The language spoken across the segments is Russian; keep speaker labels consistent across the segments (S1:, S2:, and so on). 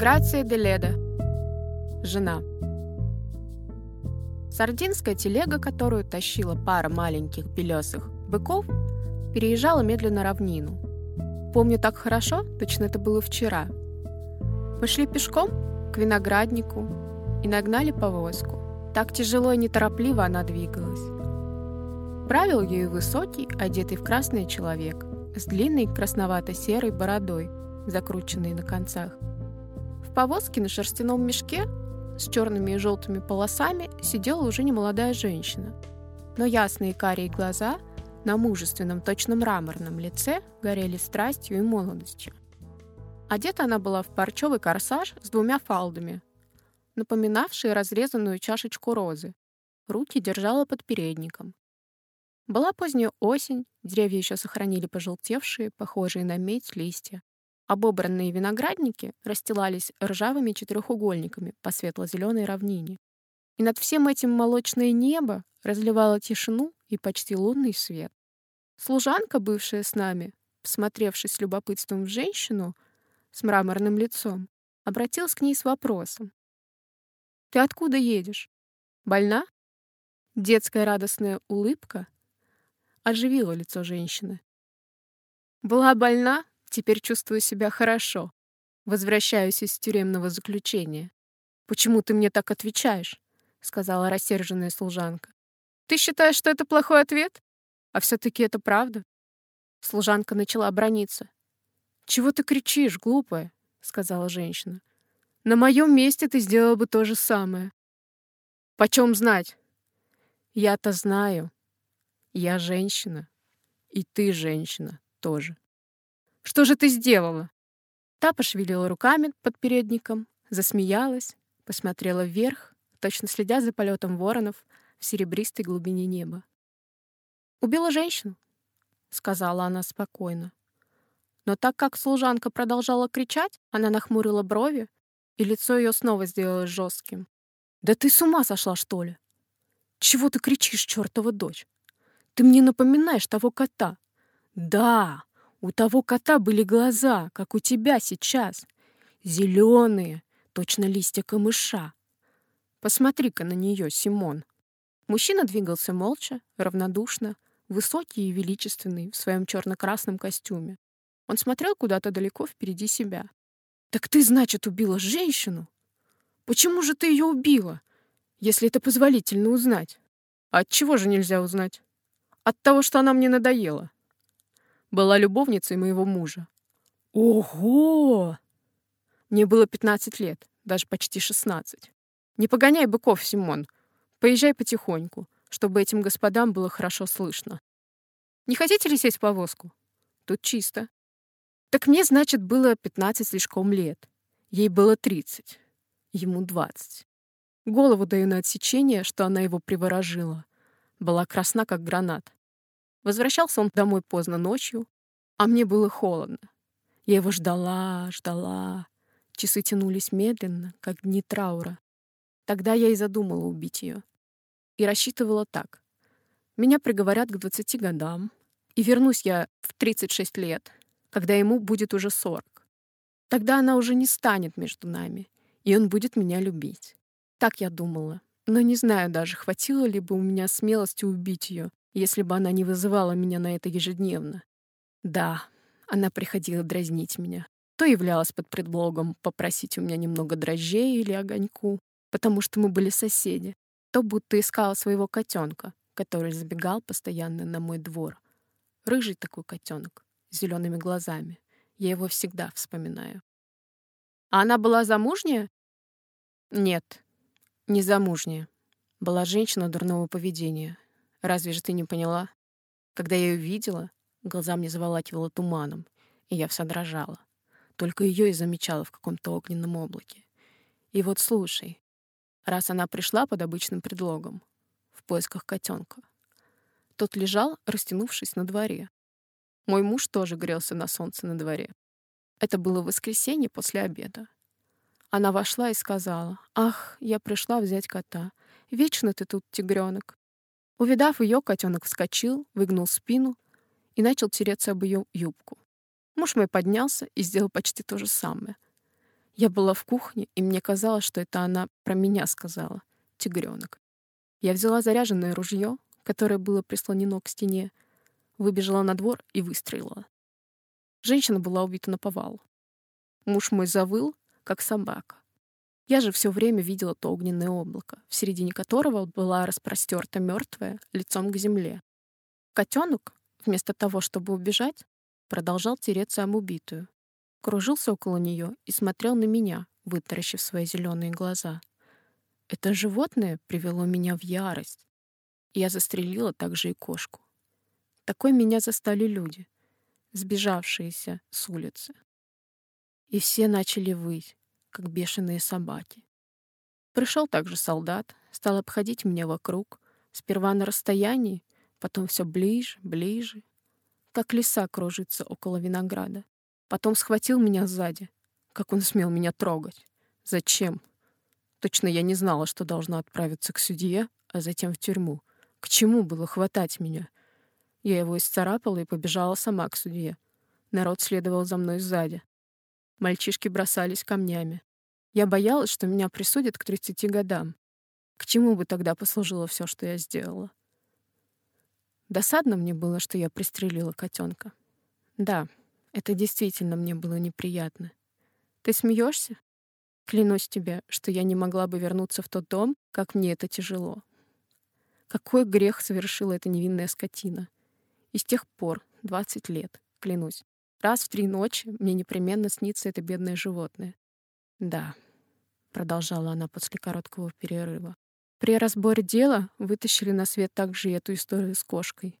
S1: Грация де Леда. Жена. Сардинская телега, которую тащила пара маленьких белесых быков, переезжала медленно равнину. Помню так хорошо, точно это было вчера. Мы шли пешком к винограднику и нагнали повозку. Так тяжело и неторопливо она двигалась. Правил ею высокий, одетый в красный человек, с длинной красновато-серой бородой, закрученной на концах. В повозке на шерстяном мешке с черными и желтыми полосами сидела уже немолодая женщина. Но ясные карие глаза на мужественном, точно мраморном лице горели страстью и молодостью. Одета она была в парчевый корсаж с двумя фалдами, напоминавший разрезанную чашечку розы. Руки держала под передником. Была поздняя осень, деревья еще сохранили пожелтевшие, похожие на медь листья. Обобранные виноградники расстилались ржавыми четырехугольниками по светло-зеленой равнине. И над всем этим молочное небо разливало тишину и почти лунный свет. Служанка, бывшая с нами, всмотревшись с любопытством в женщину с мраморным лицом, обратилась к ней с вопросом. «Ты откуда едешь? Больна?» Детская радостная улыбка оживила лицо женщины. «Была больна, Теперь чувствую себя хорошо. Возвращаюсь из тюремного заключения. «Почему ты мне так отвечаешь?» — сказала рассерженная служанка. «Ты считаешь, что это плохой ответ? А все-таки это правда?» Служанка начала брониться. «Чего ты кричишь, глупая?» — сказала женщина. «На моем месте ты сделала бы то же самое». «Почем знать?» «Я-то знаю. Я женщина. И ты женщина тоже». Что же ты сделала?» Та пошевелила руками под передником, засмеялась, посмотрела вверх, точно следя за полетом воронов в серебристой глубине неба. «Убила женщину», — сказала она спокойно. Но так как служанка продолжала кричать, она нахмурила брови, и лицо ее снова сделалось жестким. «Да ты с ума сошла, что ли? Чего ты кричишь, чертова дочь? Ты мне напоминаешь того кота. Да, у того кота были глаза, как у тебя сейчас. Зеленые, точно листья камыша. Посмотри-ка на нее, Симон. Мужчина двигался молча, равнодушно, высокий и величественный в своем черно-красном костюме. Он смотрел куда-то далеко впереди себя. «Так ты, значит, убила женщину? Почему же ты ее убила, если это позволительно узнать? А от чего же нельзя узнать? От того, что она мне надоела была любовницей моего мужа. Ого! Мне было 15 лет, даже почти 16. Не погоняй быков, Симон. Поезжай потихоньку, чтобы этим господам было хорошо слышно. Не хотите ли сесть в повозку? Тут чисто. Так мне, значит, было 15 слишком лет. Ей было 30. Ему 20. Голову даю на отсечение, что она его приворожила. Была красна, как гранат. Возвращался он домой поздно ночью, а мне было холодно. Я его ждала, ждала. Часы тянулись медленно, как дни траура. Тогда я и задумала убить ее. И рассчитывала так. Меня приговорят к 20 годам, и вернусь я в 36 лет, когда ему будет уже 40. Тогда она уже не станет между нами, и он будет меня любить. Так я думала. Но не знаю даже, хватило ли бы у меня смелости убить ее, если бы она не вызывала меня на это ежедневно. Да, она приходила дразнить меня. То являлась под предлогом попросить у меня немного дрожжей или огоньку, потому что мы были соседи, то будто искала своего котенка, который забегал постоянно на мой двор. Рыжий такой котенок, с зелеными глазами. Я его всегда вспоминаю. А она была замужняя? Нет, не замужняя. Была женщина дурного поведения, Разве же ты не поняла? Когда я ее видела, глаза мне заволакивало туманом, и я вся дрожала. Только ее и замечала в каком-то огненном облаке. И вот слушай, раз она пришла под обычным предлогом, в поисках котенка, тот лежал, растянувшись на дворе. Мой муж тоже грелся на солнце на дворе. Это было воскресенье после обеда. Она вошла и сказала, «Ах, я пришла взять кота. Вечно ты тут, тигренок. Увидав ее, котенок вскочил, выгнул спину и начал тереться об ее юбку. Муж мой поднялся и сделал почти то же самое. Я была в кухне, и мне казалось, что это она про меня сказала. Тигренок. Я взяла заряженное ружье, которое было прислонено к стене, выбежала на двор и выстрелила. Женщина была убита на повал. Муж мой завыл, как собака. Я же все время видела то огненное облако, в середине которого была распростерта мертвая лицом к земле. Котенок, вместо того, чтобы убежать, продолжал тереться об убитую. Кружился около нее и смотрел на меня, вытаращив свои зеленые глаза. Это животное привело меня в ярость. я застрелила также и кошку. Такой меня застали люди, сбежавшиеся с улицы. И все начали выть, как бешеные собаки. Пришел также солдат, стал обходить меня вокруг, сперва на расстоянии, потом все ближе, ближе, как лиса кружится около винограда. Потом схватил меня сзади. Как он смел меня трогать? Зачем? Точно я не знала, что должна отправиться к судье, а затем в тюрьму. К чему было хватать меня? Я его исцарапала и побежала сама к судье. Народ следовал за мной сзади. Мальчишки бросались камнями. Я боялась, что меня присудят к 30 годам. К чему бы тогда послужило все, что я сделала? Досадно мне было, что я пристрелила котенка. Да, это действительно мне было неприятно. Ты смеешься? Клянусь тебе, что я не могла бы вернуться в тот дом, как мне это тяжело. Какой грех совершила эта невинная скотина? И с тех пор, 20 лет, клянусь, раз в три ночи мне непременно снится это бедное животное. Да, продолжала она после короткого перерыва. При разборе дела вытащили на свет также и эту историю с кошкой.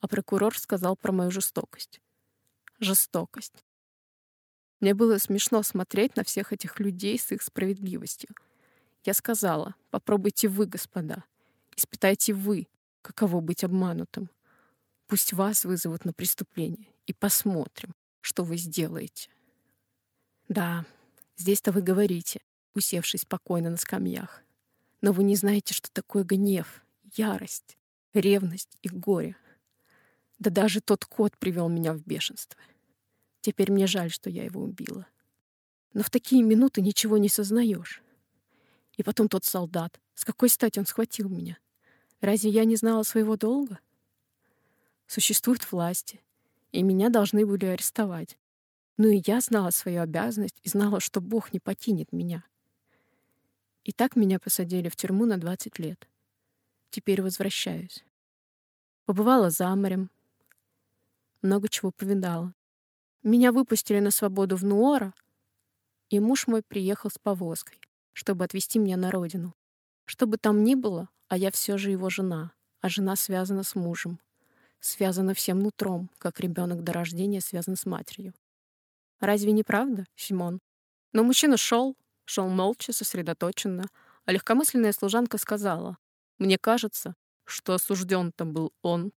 S1: А прокурор сказал про мою жестокость. Жестокость. Мне было смешно смотреть на всех этих людей с их справедливостью. Я сказала, попробуйте вы, господа. Испытайте вы, каково быть обманутым. Пусть вас вызовут на преступление, и посмотрим, что вы сделаете. Да, здесь-то вы говорите, усевшись спокойно на скамьях. Но вы не знаете, что такое гнев, ярость, ревность и горе. Да даже тот кот привел меня в бешенство. Теперь мне жаль, что я его убила. Но в такие минуты ничего не сознаешь. И потом тот солдат. С какой стати он схватил меня? Разве я не знала своего долга? Существуют власти, и меня должны были арестовать. Ну и я знала свою обязанность и знала, что Бог не покинет меня. И так меня посадили в тюрьму на 20 лет. Теперь возвращаюсь. Побывала за морем, много чего повидала. Меня выпустили на свободу в Нуора, и муж мой приехал с повозкой, чтобы отвезти меня на родину. Что бы там ни было, а я все же его жена, а жена связана с мужем. Связана всем нутром, как ребенок до рождения связан с матерью. Разве не правда, Симон? Но мужчина шел, шел молча, сосредоточенно, а легкомысленная служанка сказала, «Мне кажется, что осужден-то был он,